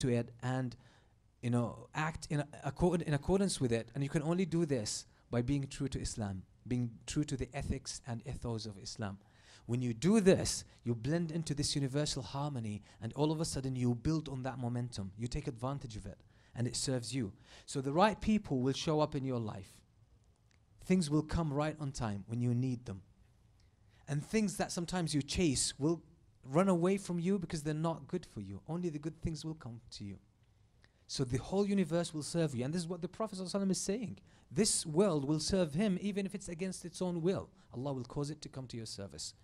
to it and you know act in, accord, in accordance with it. And you can only do this by being true to islam being true to the ethics and ethos of islam. When you do this you blend into this universal harmony and all of a sudden you build on that momentum. You take advantage of it and it serves you. So the right people will show up in your life. Things will come right on time when you need them. And things that sometimes you chase will run away from you because they're not good for you. Only the good things will come to you. So the whole universe will serve you. And this is what the Prophet ﷺ is saying. This world will serve him even if it's against its own will. Allah will cause it to come to your service.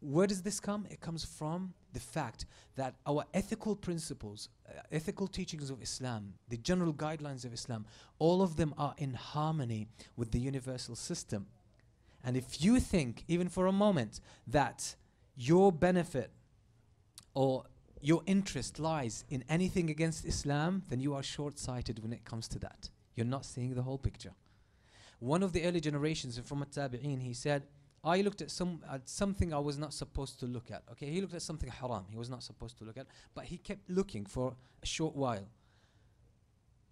Where does this come? It comes from the fact that our ethical principles, uh, ethical teachings of Islam, the general guidelines of Islam, all of them are in harmony with the universal system. And if you think, even for a moment, that your benefit or your interest lies in anything against Islam, then you are short sighted when it comes to that. You're not seeing the whole picture. One of the early generations from a Tabi'een, he said, I looked at some at something I was not supposed to look at. Okay, he looked at something haram he was not supposed to look at, but he kept looking for a short while.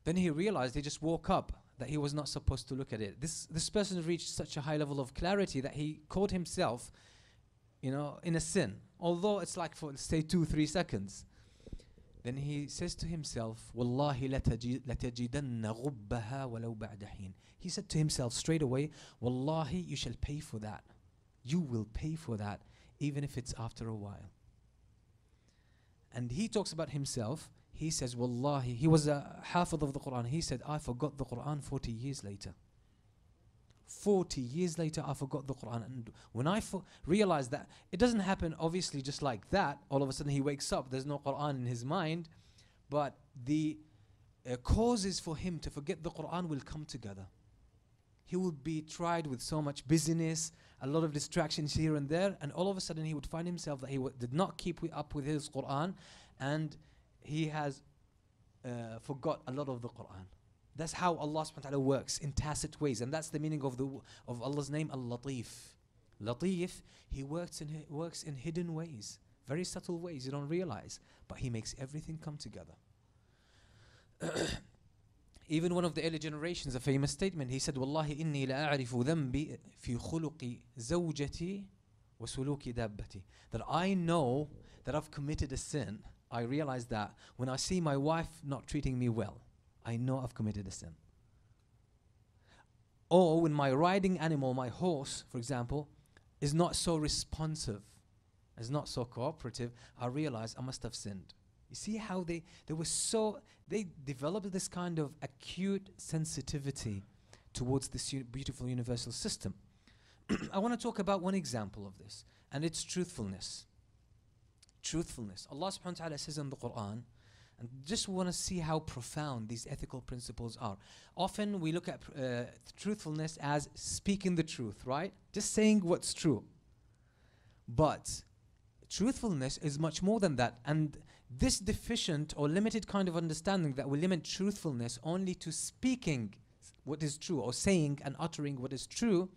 Then he realized he just woke up that he was not supposed to look at it. This this person reached such a high level of clarity that he caught himself you know, in a sin, although it's like for say two, three seconds. Then he says to himself, "Wallahi latajidanna غبها ولو بعد He said to himself straight away, "Wallahi, you shall pay for that. You will pay for that, even if it's after a while." And he talks about himself. He says, "Wallahi," he was a hafiz of the Quran. He said, "I forgot the Quran 40 years later." 40 years later, I forgot the Quran. And when I realized that it doesn't happen obviously just like that, all of a sudden he wakes up, there's no Quran in his mind, but the uh, causes for him to forget the Quran will come together. He would be tried with so much busyness, a lot of distractions here and there, and all of a sudden he would find himself that he did not keep up with his Quran and he has uh, forgot a lot of the Quran. That's how Allah subhanahu wa ta'ala works in tacit ways. And that's the meaning of the of Allah's name, Al-Latif. Latif, He works in works in hidden ways, very subtle ways you don't realize. But He makes everything come together. Even one of the early generations, a famous statement, he said, Wallahi inni la a'rifu dhanbi fi khuluqi zawjati wa suluki dabbati. That I know that I've committed a sin. I realize that when I see my wife not treating me well. I know I've committed a sin. Or when my riding animal, my horse, for example, is not so responsive, is not so cooperative, I realize I must have sinned. You see how they, they were so, they developed this kind of acute sensitivity towards this beautiful universal system. I want to talk about one example of this, and it's truthfulness. Truthfulness. Allah subhanahu wa ta'ala says in the Quran, and just want to see how profound these ethical principles are. Often we look at uh, truthfulness as speaking the truth, right? Just saying what's true. But truthfulness is much more than that. And this deficient or limited kind of understanding that we limit truthfulness only to speaking what is true or saying and uttering what is true,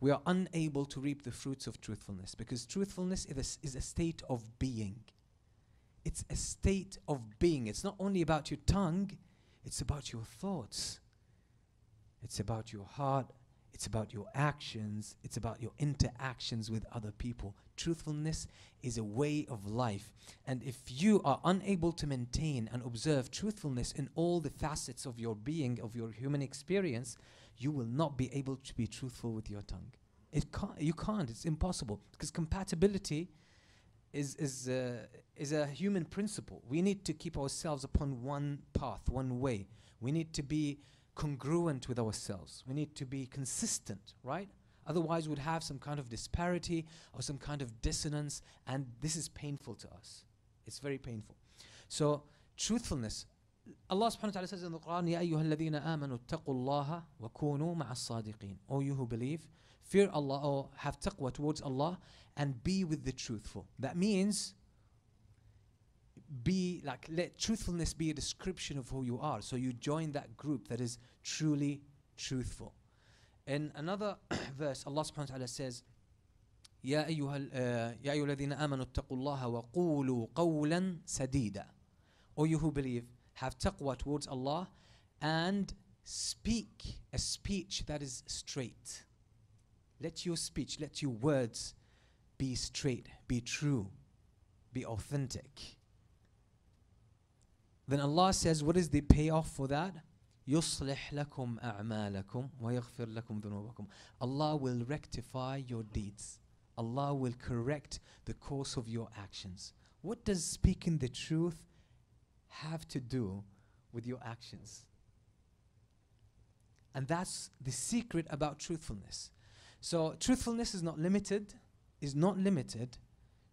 we are unable to reap the fruits of truthfulness because truthfulness is a, is a state of being it's a state of being. It's not only about your tongue, it's about your thoughts. It's about your heart. It's about your actions. It's about your interactions with other people. Truthfulness is a way of life. And if you are unable to maintain and observe truthfulness in all the facets of your being, of your human experience, you will not be able to be truthful with your tongue. It can't, you can't, it's impossible. Because compatibility is, is, uh, is a human principle. We need to keep ourselves upon one path, one way. We need to be congruent with ourselves. We need to be consistent, right? Otherwise, we'd have some kind of disparity or some kind of dissonance, and this is painful to us. It's very painful. So, truthfulness. Allah subhanahu wa ta'ala says in the Quran, sadiqeen. O you who believe, fear Allah or have taqwa towards Allah and be with the truthful. That means be like let truthfulness be a description of who you are. So you join that group that is truly truthful. In another verse, Allah subhanahu wa ta'ala says, يا أيها يا أيها الذين آمنوا اتقوا الله وقولوا قولا سديدا. O you who believe, have taqwa towards Allah and speak a speech that is straight. Let your speech, let your words be straight, be true, be authentic. Then Allah says, what is the payoff for that? يصلح لكم أعمالكم ويغفر لكم ذنوبكم. Allah will rectify your deeds. Allah will correct the course of your actions. What does speaking the truth have to do with your actions? And that's the secret about truthfulness. So truthfulness is not limited, is not limited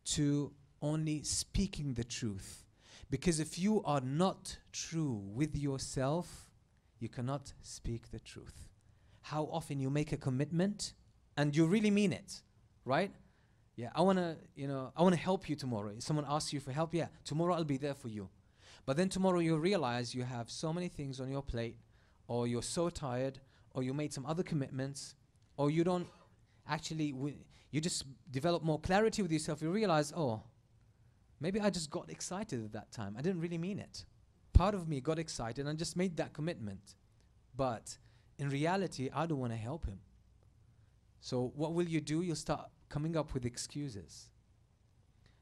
to only speaking the truth. Because if you are not true with yourself, you cannot speak the truth. How often you make a commitment and you really mean it, right? Yeah, I want to, you know, I want to help you tomorrow. If someone asks you for help, yeah, tomorrow I'll be there for you. But then tomorrow you realize you have so many things on your plate or you're so tired or you made some other commitments or you don't actually you just develop more clarity with yourself you realize oh maybe i just got excited at that time. I didn't really mean it. Part of me got excited and just made that commitment. But in reality i don't want to help him. So what will you do? You'll start coming up with excuses.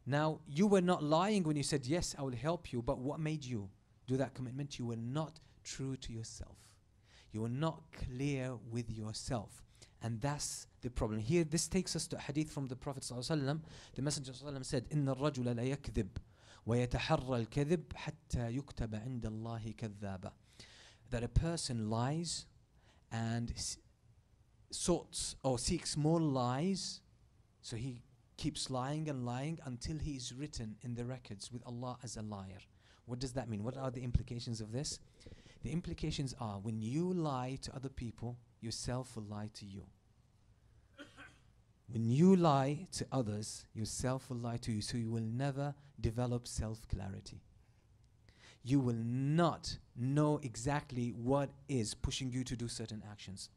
Now you were not lying when you said yes i will help you but what made you do that commitment? You were not true to yourself. You were not clear with yourself. And that's the problem. Here, this takes us to a hadith from the Prophet ﷺ. The Messenger ﷺ said, إن الرجل لا يكذب ويتحرى الكذب حتى يكتب عند الله كذابا. That a person lies and sorts or seeks more lies, so he keeps lying and lying until he is written in the records with Allah as a liar. What does that mean? What are the implications of this? The implications are when you lie to other people, yourself will lie to you. When you lie to others, yourself will lie to you, so you will never develop self clarity. You will not know exactly what is pushing you to do certain actions.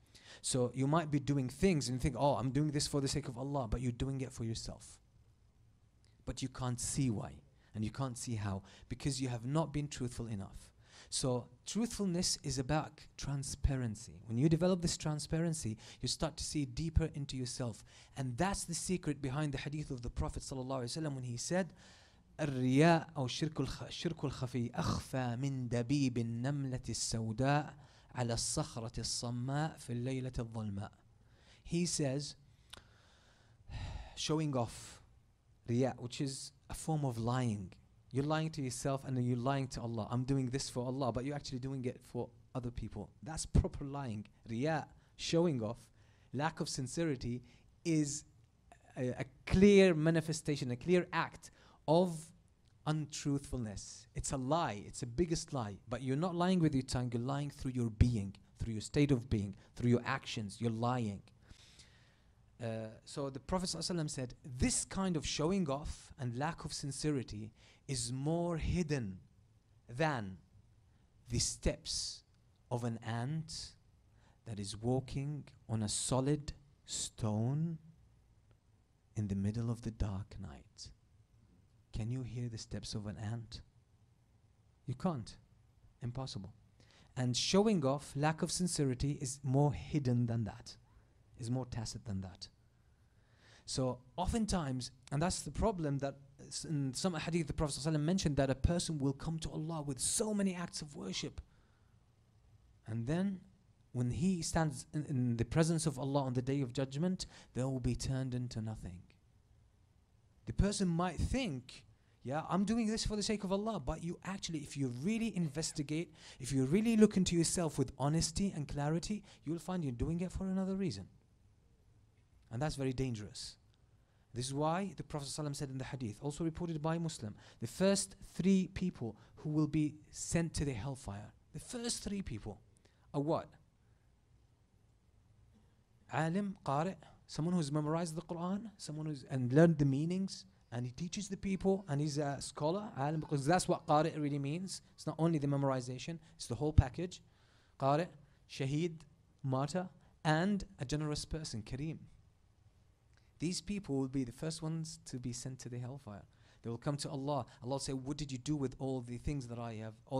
So you might be doing things and think, oh, I'm doing this for the sake of Allah, but you're doing it for yourself. But you can't see why, and you can't see how, because you have not been truthful enough. So, truthfulness is about transparency. When you develop this transparency, you start to see deeper into yourself. And that's the secret behind the hadith of the Prophet ﷺ when he said, الرياء أو شرك الشرك الخفي أخفى من دبيب النملة السوداء على الصخرة الصماء في الليلة الظلماء. He says, showing off riya, which is a form of lying. You're lying to yourself and then you're lying to Allah. I'm doing this for Allah, but you're actually doing it for other people. That's proper lying. Riya, showing off, lack of sincerity is a, a clear manifestation, a clear act of untruthfulness. It's a lie, it's the biggest lie. But you're not lying with your tongue, you're lying through your being, through your state of being, through your actions. You're lying. Uh, so the Prophet ﷺ said, This kind of showing off and lack of sincerity is more hidden than the steps of an ant that is walking on a solid stone in the middle of the dark night. Can you hear the steps of an ant? You can't. Impossible. And showing off lack of sincerity is more hidden than that, is more tacit than that. So, oftentimes, and that's the problem that in some hadith the Prophet ﷺ mentioned that a person will come to Allah with so many acts of worship. And then when he stands in, in, the presence of Allah on the day of judgment, they will be turned into nothing. The person might think, yeah, I'm doing this for the sake of Allah, but you actually, if you really investigate, if you really look into yourself with honesty and clarity, you will find you're doing it for another reason. And that's very dangerous. This is why the Prophet ﷺ said in the hadith, also reported by Muslim, the first three people who will be sent to the hellfire, the first three people are what? Alim, Qari, someone who's memorized the Quran, someone who's and learned the meanings, and he teaches the people, and he's a scholar, alim, because that's what Qari really means. It's not only the memorization, it's the whole package. Qari, Shaheed, martyr, and a generous person, Kareem. These people will be the first ones to be sent to the hellfire. They will come to Allah. Allah will say, What did you do with all the things that I have, all